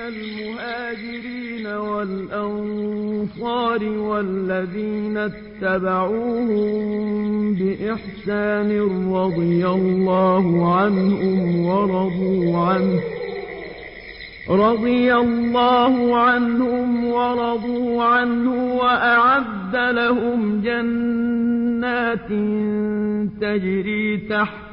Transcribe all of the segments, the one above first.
من المهاجرين والأنصار والذين اتبعوهم بإحسان رضي الله عنهم ورضوا عنه وأعد لهم جنات تجري تحتها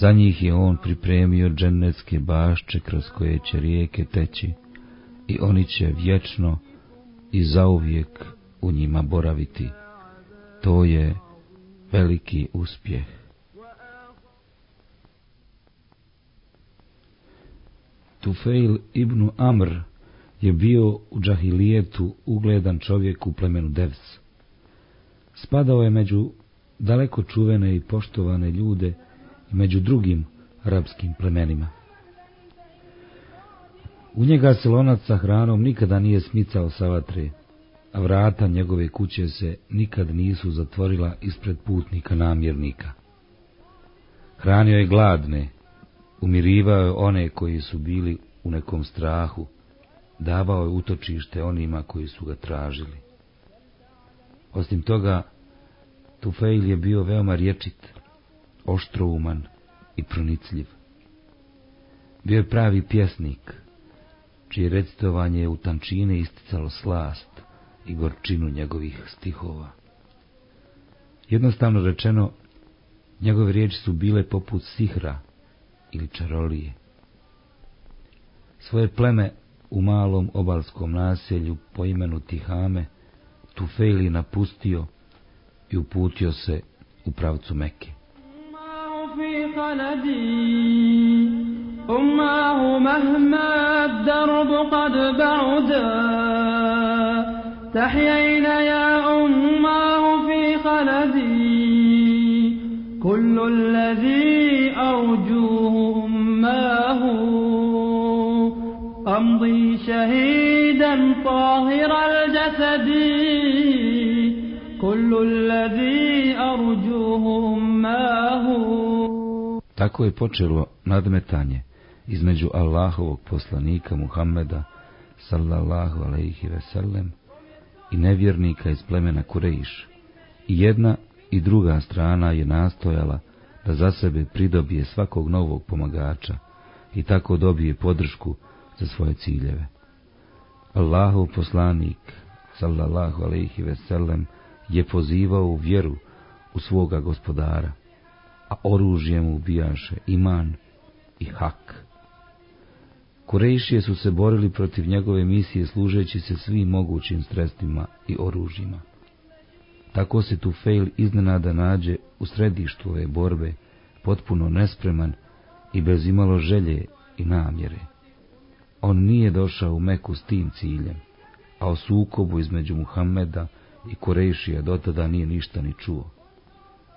Za njih je on pripremio džennetske bašče kroz koje će rijeke teći i oni će vječno i zauvijek u njima boraviti. To je veliki uspjeh. Tufail ibn Amr je bio u džahilijetu ugledan čovjek u plemenu Devs. Spadao je među daleko čuvene i poštovane ljude među drugim arapskim plemenima. U njega se lonac sa hranom nikada nije smicao sa vatre, a vrata njegove kuće se nikad nisu zatvorila ispred putnika namjernika. Hranio je gladne, umirivao je one koji su bili u nekom strahu, davao je utočište onima koji su ga tražili. Osim toga, Tufejl je bio veoma riječit, oštrouman i pronicljiv. Bio je pravi pjesnik, čije recitovanje je u tančine isticalo slast i gorčinu njegovih stihova. Jednostavno rečeno, njegove riječi su bile poput sihra ili čarolije. Svoje pleme u malom obalskom naselju po imenu Tihame, Tufejli napustio i uputio se u pravcu Mekke. أماه مهما الدرب قد بعدا. تحيين يا أماه في خلدي. كل الذي أرجوه أماه. أمضي شهيدا طاهر الجسد. كل الذي أرجوه أماه. Tako je počelo nadmetanje između Allahovog poslanika Muhammeda sallallahu alaihi sellem i nevjernika iz plemena Kurejiš. I jedna i druga strana je nastojala da za sebe pridobije svakog novog pomagača i tako dobije podršku za svoje ciljeve. Allahov poslanik sallallahu alaihi sellem je pozivao u vjeru u svoga gospodara, a oružjem ubijaše iman i hak. Kurejšije su se borili protiv njegove misije služeći se svim mogućim sredstvima i oružjima. Tako se tu Fejl iznenada nađe u središtu ove borbe, potpuno nespreman i bez imalo želje i namjere. On nije došao u Meku s tim ciljem, a o sukobu između Muhammeda i Kurejšija dotada nije ništa ni čuo.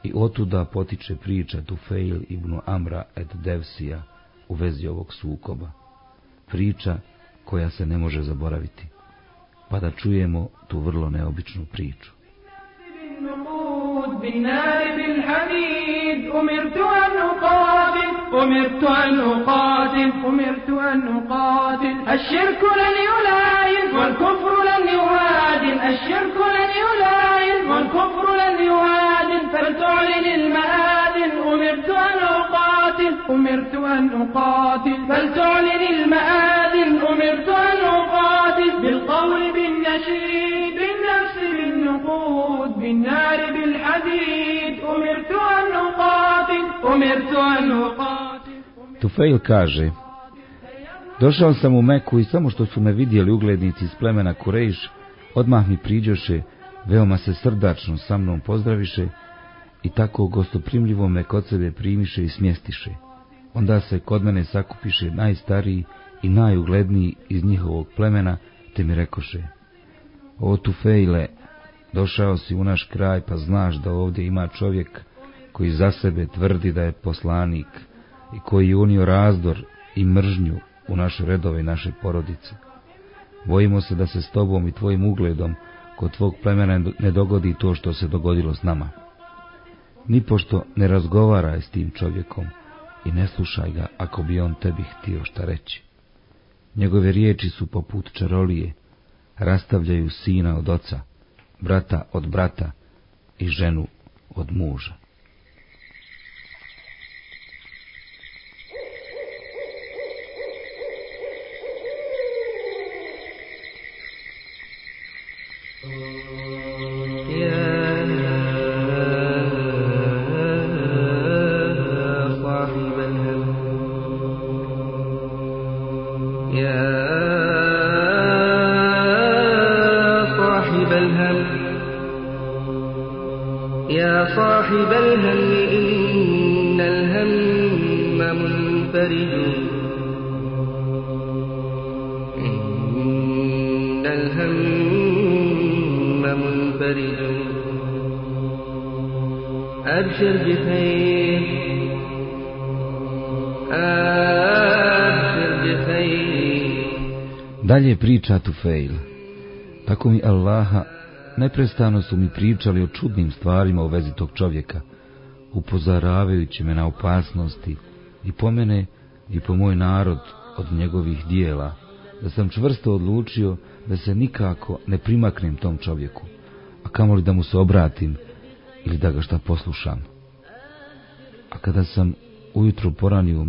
I otuda potiče priča Tufail ibn Amra et Devsija u vezi ovog sukoba priča koja se ne može zaboraviti. Pa da čujemo tu vrlo neobičnu priču. أمرت أن أقاتل أمرت أن أقاتل أمرت أن أقاتل الشرك لن يلاين والكفر لن يهادن الشرك لن يلاين والكفر لن يهادن أمرت أن أقاتل فلتعلن المآذن أمرت أن أقاتل بالقول بالنشيد بالنفس بالنقود بالنار بالحديد أمرت أن أقاتل أمرت أن أقاتل Tufail kaže, Došao sam u Meku i samo što su me vidjeli uglednici iz plemena Kurejš, odmah mi priđoše, veoma se srdačno sa mnom pozdraviše i tako gostoprimljivo me kod sebe primiše i smjestiše. Onda se kod mene sakupiše najstariji i najugledniji iz njihovog plemena, te mi rekoše, O Tufejle, došao si u naš kraj, pa znaš da ovdje ima čovjek koji za sebe tvrdi da je poslanik i koji unio razdor i mržnju u naše redove i naše porodice. Bojimo se da se s tobom i tvojim ugledom kod tvog plemena ne dogodi to što se dogodilo s nama. Nipošto ne razgovaraj s tim čovjekom i ne slušaj ga ako bi on tebi htio šta reći. Njegove riječi su poput čarolije, rastavljaju sina od oca, brata od brata i ženu od muža. Priča Tufail. Tako mi Allaha, neprestano su mi pričali o čudnim stvarima u vezi tog čovjeka, upozoravajući me na opasnosti i po mene i po moj narod od njegovih dijela, da sam čvrsto odlučio da se nikako ne primaknem tom čovjeku, a kamoli da mu se obratim ili da ga šta poslušam. A kada sam ujutro poranio u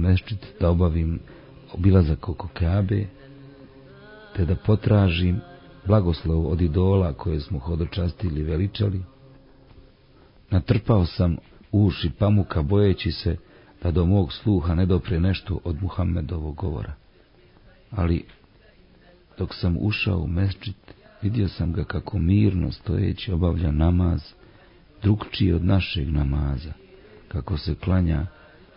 da obavim obilazak oko Kabe, te da potražim blagoslov od idola koje smo hodočastili i veličali, natrpao sam uši pamuka bojeći se da do mog sluha ne dopre nešto od Muhammedovog govora. Ali, dok sam ušao u mesčit, vidio sam ga kako mirno stojeći obavlja namaz, drugčiji od našeg namaza, kako se klanja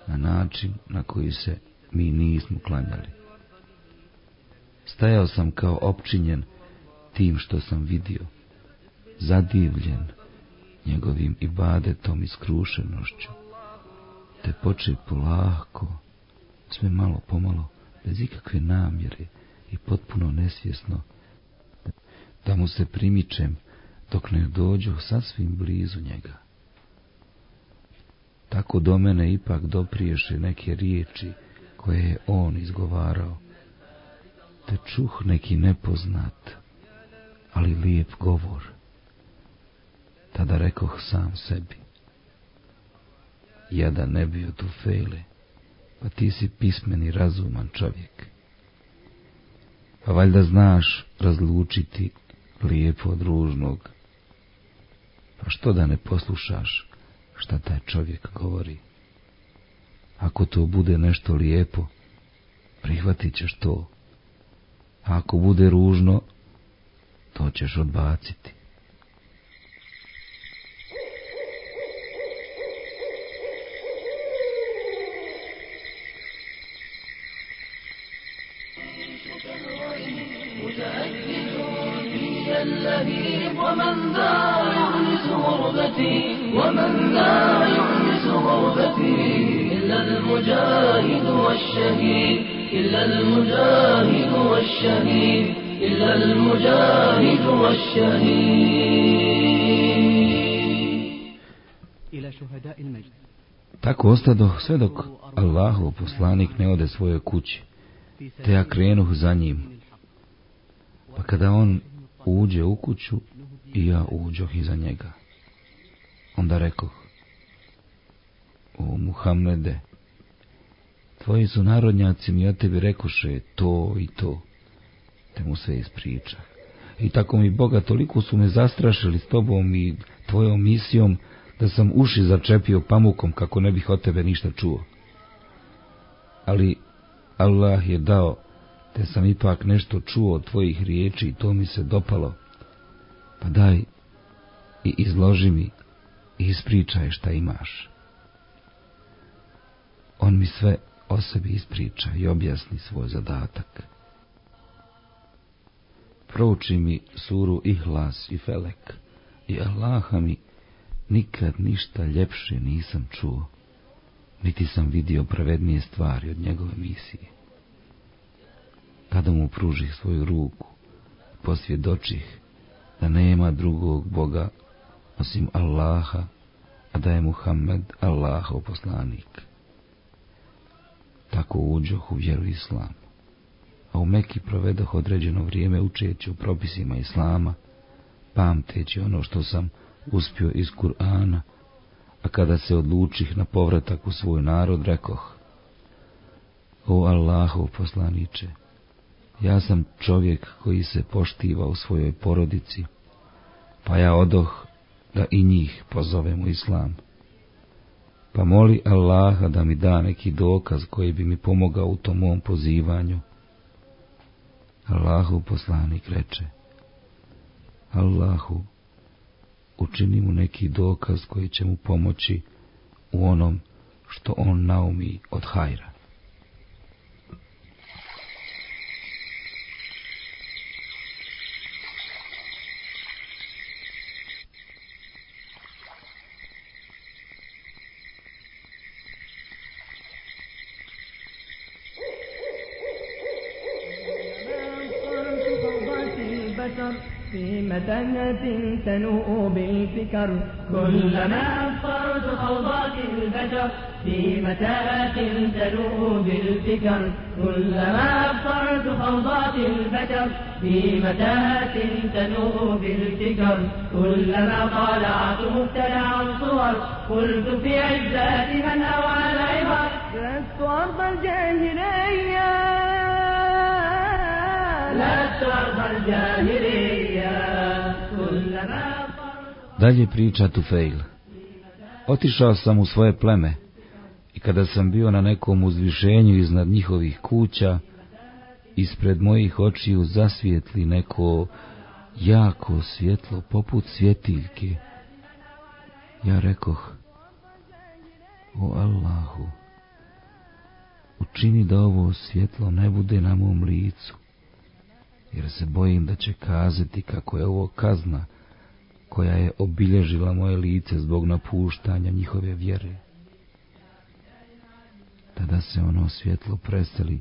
na način na koji se mi nismo klanjali. Stajao sam kao opčinjen tim što sam vidio, zadivljen njegovim ibadetom i skrušenošću, te poče polako, sve malo pomalo, bez ikakve namjere i potpuno nesvjesno, da mu se primičem dok ne dođu sasvim blizu njega. Tako do mene ipak dopriješe neke riječi koje je on izgovarao, te čuh neki nepoznat, ali lijep govor. Tada rekoh sam sebi, ja da ne bio tu fejle, pa ti si pismeni razuman čovjek. Pa valjda znaš razlučiti lijepo od ružnog. Pa što da ne poslušaš šta taj čovjek govori? Ako to bude nešto lijepo, prihvatit ćeš to. A ako bude ružno, to ćeš odbaciti. ومن ذا يؤنس غربتي ومن ذا يؤنس غربتي إلا المجاهد والشهيد إلا المجاهد والشهيد إلا المجاهد والشهيد إلى شهداء المجد Tako ostadoh sve dok Allahov poslanik ne ode svoje kući, te ja krenuh za njim. Pa kada on uđe u kuću, i ja uđoh iza njega. Onda rekoh, o Muhammede, tvoji su narodnjaci mi o tebi rekoše to i to, te mu sve ispriča. I tako mi Boga toliko su me zastrašili s tobom i tvojom misijom, da sam uši začepio pamukom kako ne bih od tebe ništa čuo. Ali Allah je dao, te sam ipak nešto čuo od tvojih riječi i to mi se dopalo pa daj i izloži mi i ispričaj šta imaš. On mi sve o sebi ispriča i objasni svoj zadatak. prouči mi suru Ihlas i Felek i Allaha mi nikad ništa ljepše nisam čuo, niti sam vidio pravednije stvari od njegove misije. Kada mu pružih svoju ruku, posvjedočih da nema drugog Boga osim Allaha, a da je Muhammed Allahov poslanik. Tako uđoh u vjeru Islam, a u Meki provedoh određeno vrijeme učeći u propisima Islama, pamteći ono što sam uspio iz Kur'ana, a kada se odlučih na povratak u svoj narod, rekoh, O Allahov poslaniče, ja sam čovjek koji se poštiva u svojoj porodici, pa ja odoh da i njih pozovem u islam. Pa moli Allaha da mi da neki dokaz koji bi mi pomogao u tom mom pozivanju. Allahu poslanik reče, Allahu, učini mu neki dokaz koji će mu pomoći u onom što on naumi od hajra. بالفكر كلما أبصرت خوضات البشر في متاهة تنوء بالفكر. كلما أبصرت خوضات البشر في متاهة تنوء بالفكر. كلما طالعت مبتلعا صور قلت في عزات من أوعى العبر لست أرض الجاهلية. لست أرض الجاهلية. Dalje priča Tufejl. Otišao sam u svoje pleme i kada sam bio na nekom uzvišenju iznad njihovih kuća, ispred mojih očiju zasvijetli neko jako svjetlo poput svjetiljke. Ja rekoh, o Allahu, učini da ovo svjetlo ne bude na mom licu, jer se bojim da će kazati kako je ovo kazna koja je obilježila moje lice zbog napuštanja njihove vjere. Tada se ono svjetlo preseli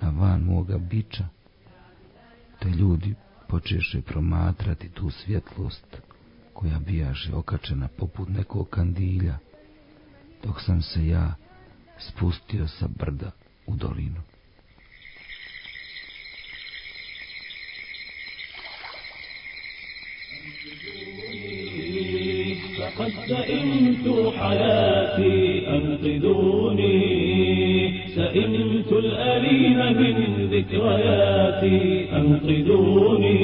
na van moga bića, te ljudi počeše promatrati tu svjetlost koja bijaše okačena poput nekog kandilja, dok sam se ja spustio sa brda u dolinu. قد سئمت حياتي أنقذوني. سئمت الأليم من ذكرياتي أنقذوني.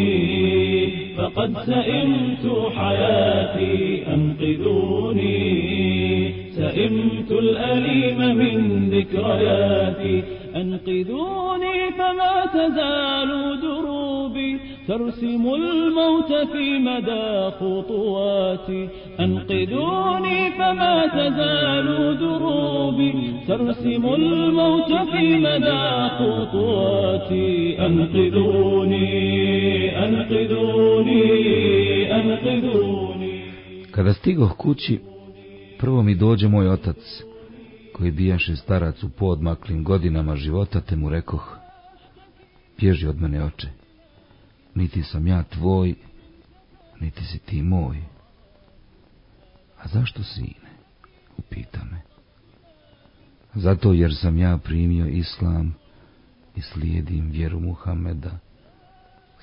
فقد سئمت حياتي أنقذوني. سئمت الأليم من ذكرياتي أنقذوني. فما تزال دروبي ترسم الموت في مدى خطواتي أنقذوني فما تزال دروبي ترسم الموت في مدى خطواتي أنقذوني أنقذوني أنقذوني Kada stigoh kući, prvo mi dođe moj otac, koji bijaše starac u podmaklim godinama života, te mu rekoh, bježi od mene oče, niti sam ja tvoj, niti si ti moj. A zašto sine? Upita me. Zato jer sam ja primio islam i slijedim vjeru Muhameda,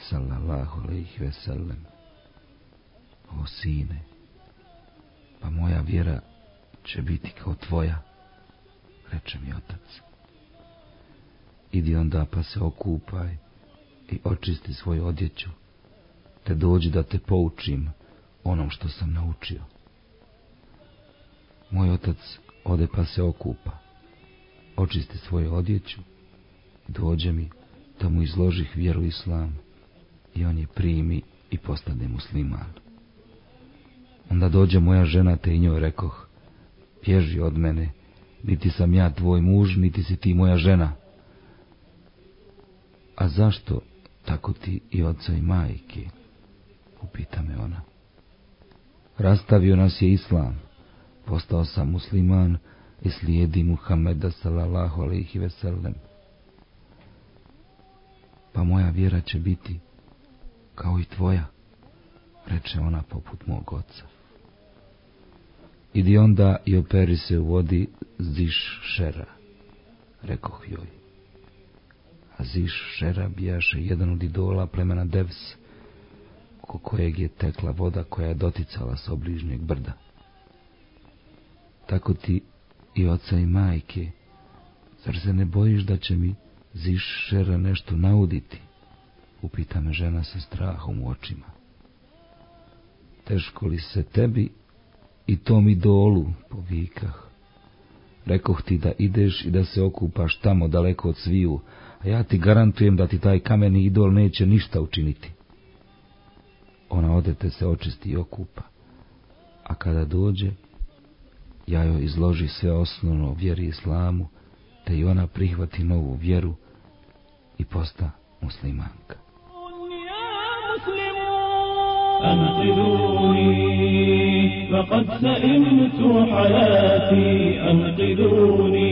sallallahu alaihi veselem. O sine, pa moja vjera će biti kao tvoja, reče mi otac. Idi onda pa se okupaj i očisti svoju odjeću, te dođi da te poučim onom što sam naučio. Moj otac ode pa se okupa, očisti svoju odjeću, dođe mi da mu izložih vjeru islam i on je primi i postane musliman. Onda dođe moja žena te i njoj rekoh, bježi od mene, niti sam ja tvoj muž, niti si ti moja žena. A zašto tako ti i oca i majke, upita me ona. Rastavio nas je islam, postao sam musliman i slijedi Muhammeda sallallahu alaihi veselem. Pa moja vjera će biti kao i tvoja, reče ona poput mog oca. Idi onda i operi se u vodi ziš šera, rekoh joj. A ziš šera bijaše jedan od idola plemena Devs, oko kojeg je tekla voda koja je doticala s obližnjeg brda. Tako ti i oca i majke, zar se ne bojiš da će mi ziš šera nešto nauditi? Upita me žena sa strahom u očima. Teško li se tebi i tom idolu, povikah. Rekoh ti da ideš i da se okupaš tamo daleko od sviju, a ja ti garantujem da ti taj kameni idol neće ništa učiniti. Ona ode te se očisti i okupa, a kada dođe, ja joj izloži sve osnovno vjeri islamu, te i ona prihvati novu vjeru i posta muslimanka. أنقذوني. فقد سئمت حياتي أنقذوني.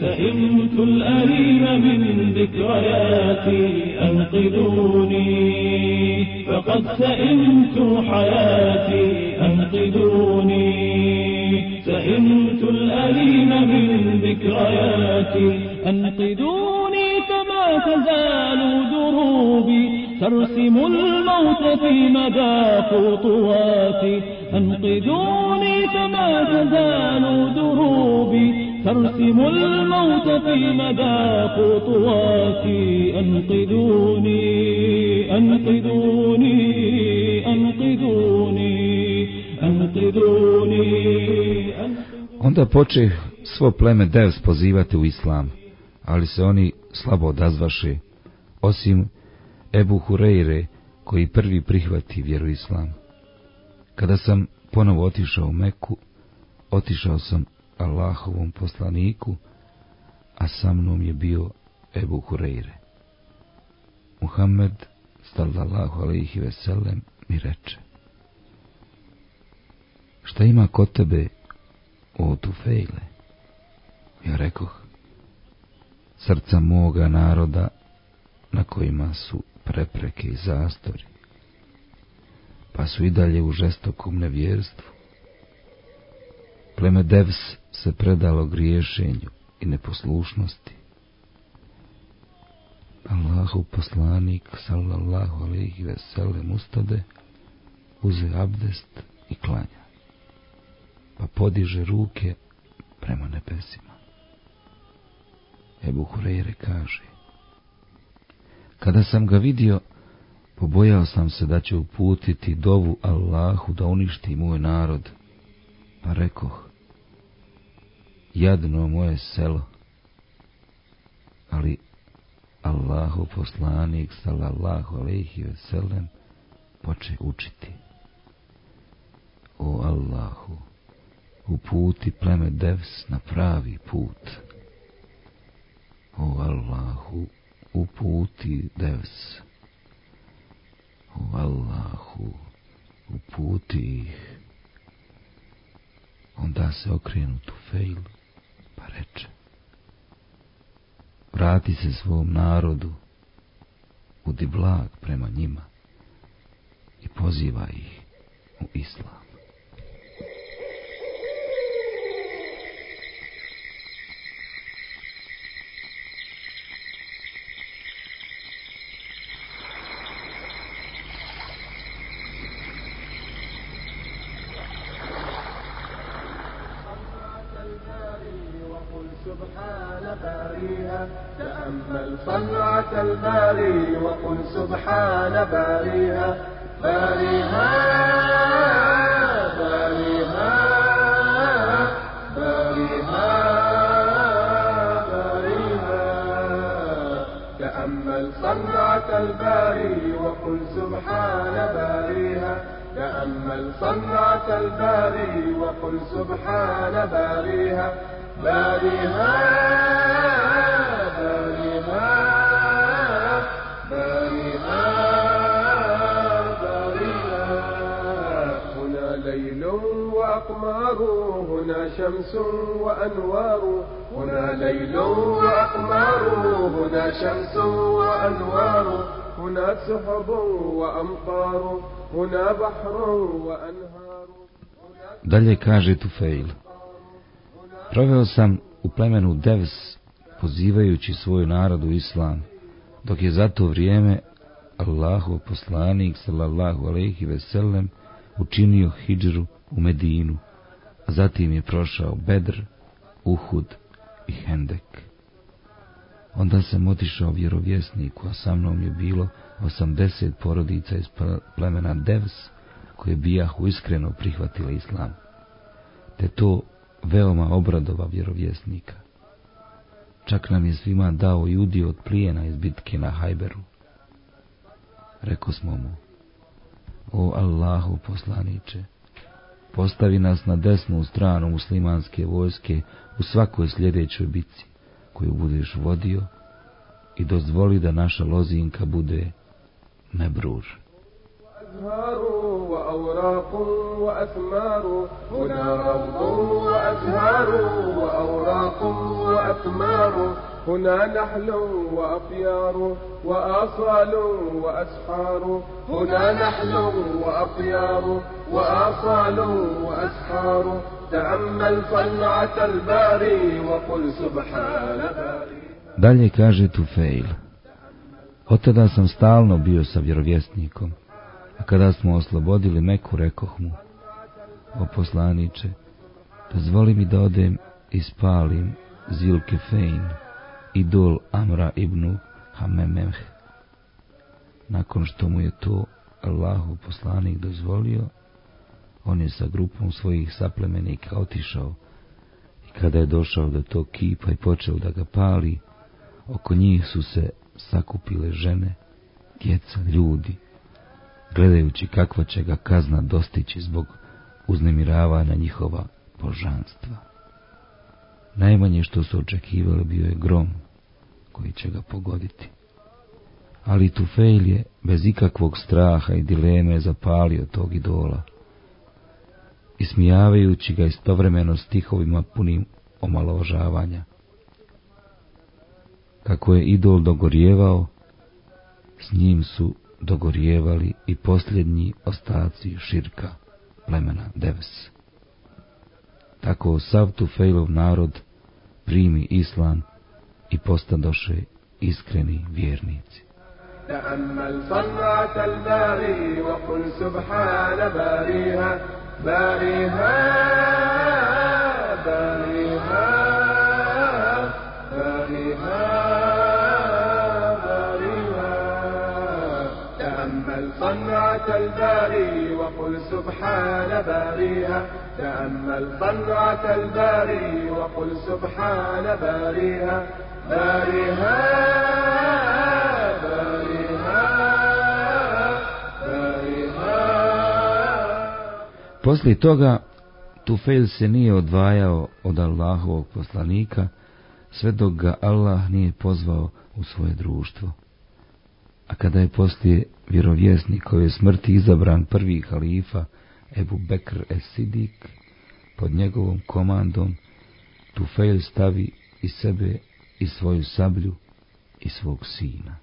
سئمت الأليم من ذكرياتي أنقذوني. فقد سئمت حياتي أنقذوني. سئمت الأليم من ذكرياتي أنقذوني. فما تزال دروبي ترسم الموت في مدى خطواتي أنقذوني فما تزال دروبي ترسم الموت في مدى خطواتي أنقذوني أنقذوني أنقذوني أنقذوني Onda poče svo pleme Devs pozivati u islam, ali se oni slabo odazvaše, osim Ebu Hureyre, koji prvi prihvati vjeru islam. Kada sam ponovo otišao u Meku, otišao sam Allahovom poslaniku, a sa mnom je bio Ebu Hureyre. Muhammed, sallallahu alaihi veselem, mi reče, šta ima kod tebe, o Tufejle? Ja rekoh, srca moga naroda na kojima su prepreke i zastori, pa su i dalje u žestokom nevjerstvu. Pleme Devs se predalo griješenju i neposlušnosti. Allahu poslanik, sallallahu alaihi veselem, ustade, uze abdest i klanja, pa podiže ruke prema nebesima. Ebu Hureyre kaže, kada sam ga vidio, pobojao sam se da će uputiti dovu Allahu da uništi moj narod, pa rekoh, jadno moje selo, ali Allahu poslanik sallallahu alejhi ve sellem poče učiti. O Allahu, uputi pleme Devs na pravi put. O Allahu, uputi Devs. O Allahu, uputi ih. Onda se okrenu tu fejl, pa reče. Vrati se svom narodu, budi blag prema njima i poziva ih u islam. شمس وأنوار هنا ليل وأقمار هنا شمس وأنوار هنا سحب وأمطار هنا بحر وأنهار Dalje kaže Tufeil. Proveo sam u plemenu Devs, pozivajući svoj narod u islam, dok je za to vrijeme Allahu poslanik sallallahu alejhi ve sellem učinio hidžru u Medinu, a zatim je prošao Bedr, Uhud i Hendek. Onda sam otišao vjerovjesniku, a sa mnom je bilo osamdeset porodica iz plemena Devs, koje bijahu iskreno prihvatile islam. Te to veoma obradova vjerovjesnika. Čak nam je svima dao i udio od plijena iz bitke na Hajberu. Reko smo mu, o Allahu poslaniče, postavi nas na desnu stranu muslimanske vojske u svakoj sljedećoj bitci koju budeš vodio i dozvoli da naša lozinka bude nebruž. أزهار وأوراق وأثمار هنا روض وأزهار وأوراق وأثمار هنا نحل وأطيار وآصال وأسحار هنا نحل وأطيار وآصال وأسحار تأمل صنعة الباري وقل سبحان باري Dalje kaže Tufeil. Od tada sam stalno bio sa vjerovjesnikom, a kada smo oslobodili Meku, rekoh mu, o poslaniče, dozvoli mi da odem i spalim Zilkefein, idol Amra ibn Hamemeh. Nakon što mu je to Allahu poslanik dozvolio, on je sa grupom svojih saplemenika otišao i kada je došao do tog kipa i počeo da ga pali, oko njih su se sakupile žene, djeca, ljudi, gledajući kakva će ga kazna dostići zbog uznemiravanja njihova božanstva. Najmanje što su očekivali bio je grom koji će ga pogoditi. Ali Tufejl je bez ikakvog straha i dileme zapalio tog idola, ismijavajući ga istovremeno stihovima punim omalovažavanja. Kako je idol dogorjevao, s njim su dogorjevali i posljednji ostaci širka plemena Deves. Tako sav Tufejlov narod primi islam i postadoše iskreni vjernici. تأمل صنعة الباري وقل سبحان باريها باريها باريها باريها باريها تأمل صنعة الباري وقل سبحان باريها تأمل صنعة الباري وقل سبحان باريها باريها Poslije toga Tufel se nije odvajao od Allahovog poslanika, sve dok ga Allah nije pozvao u svoje društvo. A kada je poslije vjerovjesnikove smrti izabran prvi halifa Ebu Bekr es-Sidik, pod njegovom komandom Tufel stavi i sebe i svoju sablju i svog sina.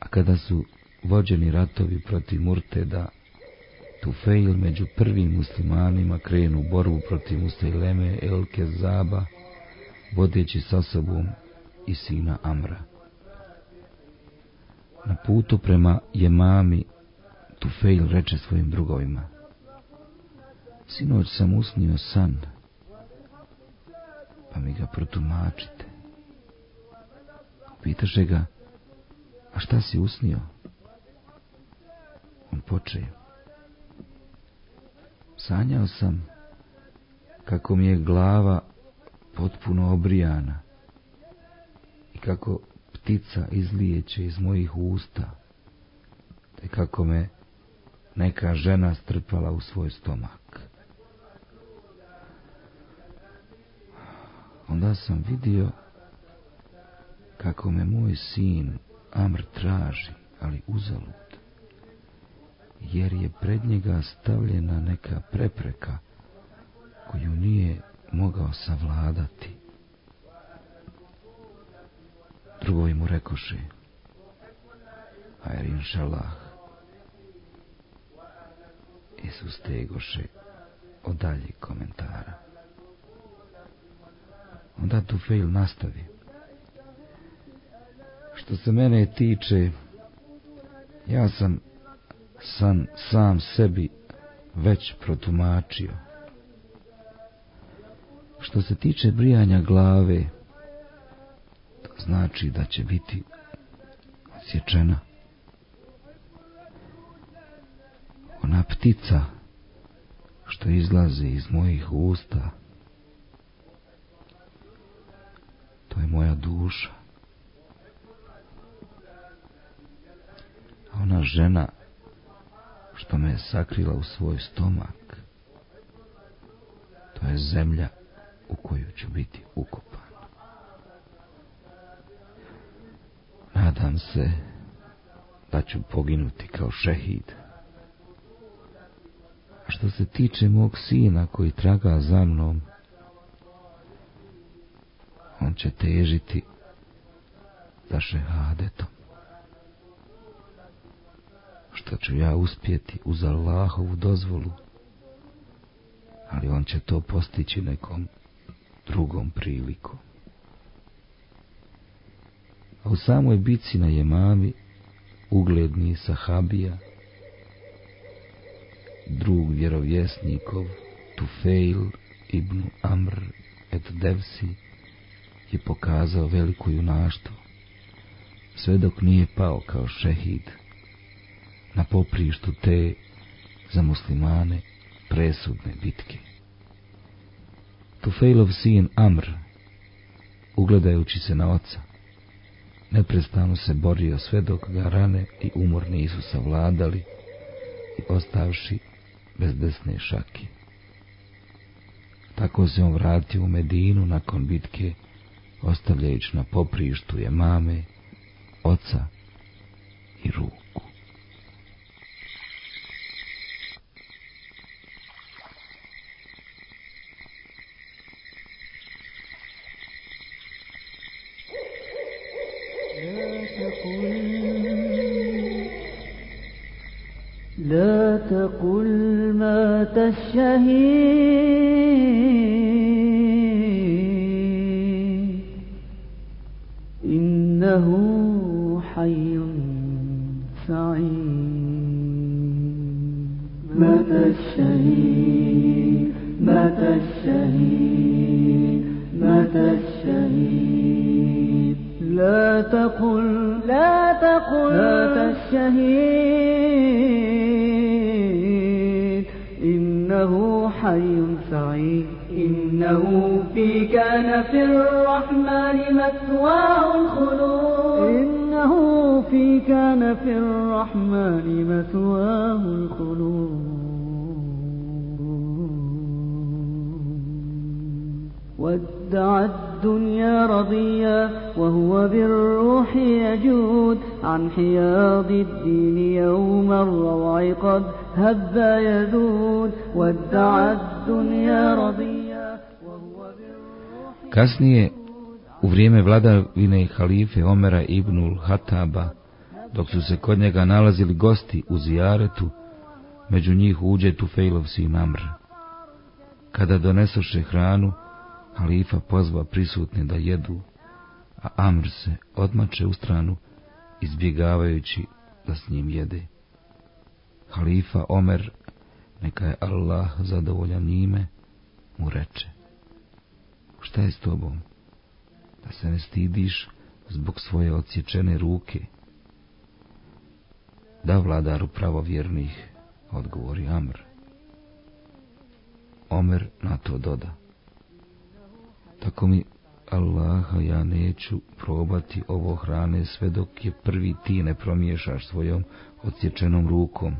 A kada su vođeni ratovi protiv Murteda, Tufeil među prvim muslimanima krenu borbu protiv Mustajleme Elke Zaba, vodeći sa sobom i sina Amra. Na putu prema Jemami, Tufeil reče svojim drugovima. Sinoć sam usnio san, pa mi ga protumačite. Pitaše ga, a šta si usnio? On poče. Sanjao sam kako mi je glava potpuno obrijana i kako ptica izlijeće iz mojih usta, te kako me neka žena strpala u svoj stomak. Onda sam vidio kako me moj sin Amr traži, ali uzalud. jer je pred njega stavljena neka prepreka koju nije mogao savladati. Drugovi mu rekoše, ajr inšalah, i sustegoše od dalje komentara. Onda Tufail nastavi. Što se mene tiče, ja sam san sam sebi već protumačio. Što se tiče brijanja glave, to znači da će biti odsječena. Ona ptica što izlazi iz mojih usta, to je moja duša. A ona žena što me je sakrila u svoj stomak, to je zemlja u koju ću biti ukopan. Nadam se da ću poginuti kao šehid. Što se tiče mog sina koji traga za mnom, on će težiti za šehadetom. Što ću ja uspjeti uz Allahovu dozvolu, ali on će to postići nekom drugom prilikom. A u samoj bici na Jemami ugledni sahabija, drug vjerovjesnikov, Tufeil ibn Amr et Devsi, je pokazao veliko junaštvo, sve dok nije pao kao šehid na poprištu te za muslimane presudne bitke. Tufejlov sin Amr, ugledajući se na oca, neprestano se borio sve dok ga rane i umor nisu savladali i ostavši bez desne šake. Tako se on vratio u Medinu nakon bitke, ostavljajući na poprištu je mame, oca i ruku. الشهيد. مات الشهيد. مات الشهيد. لا تقل. لا تقل. مات الشهيد. إنه حي سعيد. إنه في كان في الرحمن مثواه الخلود. إنه في كان في الرحمن مثواه الخلود. ودع الدنيا رضيا وهو بالروح يجود عن حياض الدين يوم الروع قد هب يذود ودع الدنيا رضيا وهو بالروح Kasnije, u vrijeme vladavine halife Omera ibnul Hataba, dok su se kod njega nalazili gosti u zijaretu, među njih uđe Tufejlov sin Amr. Kada donesoše hranu, halifa pozva prisutne da jedu, a Amr se odmače u stranu, izbjegavajući da s njim jede. Halifa Omer, neka je Allah zadovoljan njime, mu reče, šta je s tobom? Da se ne stidiš zbog svoje odsječene ruke? Da vladaru pravovjernih, odgovori Amr. Omer na to doda. Tako mi Allaha ja neću probati ovo hrane sve dok je prvi ti ne promiješaš svojom odsječenom rukom.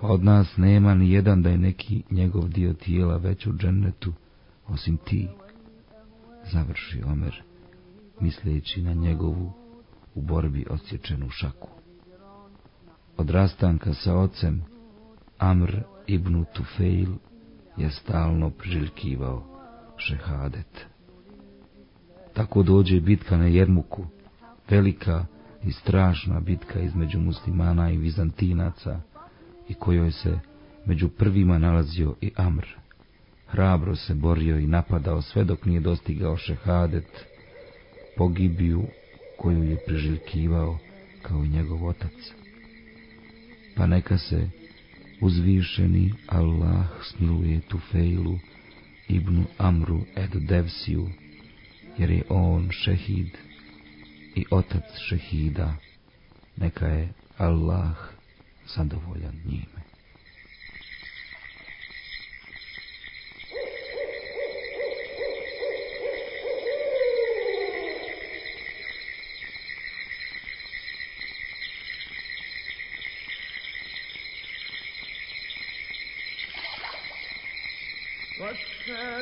Pa od nas nema ni jedan da je neki njegov dio tijela već u džennetu, osim ti. Završi Omer, misleći na njegovu u borbi odsječenu šaku. Od rastanka sa ocem, Amr ibn Tufail je stalno priželjkivao šehadet. Tako dođe bitka na Jermuku, velika i strašna bitka između muslimana i vizantinaca i kojoj se među prvima nalazio i Amr. Hrabro se borio i napadao sve dok nije dostigao šehadet, pogibiju koju je priželjkivao kao i njegov otac. Pa neka se uzvišeni Allah smiluje Tufejlu ibn Amru ed Devsiju, jer je on šehid i otac šehida, neka je Allah zadovoljan njime.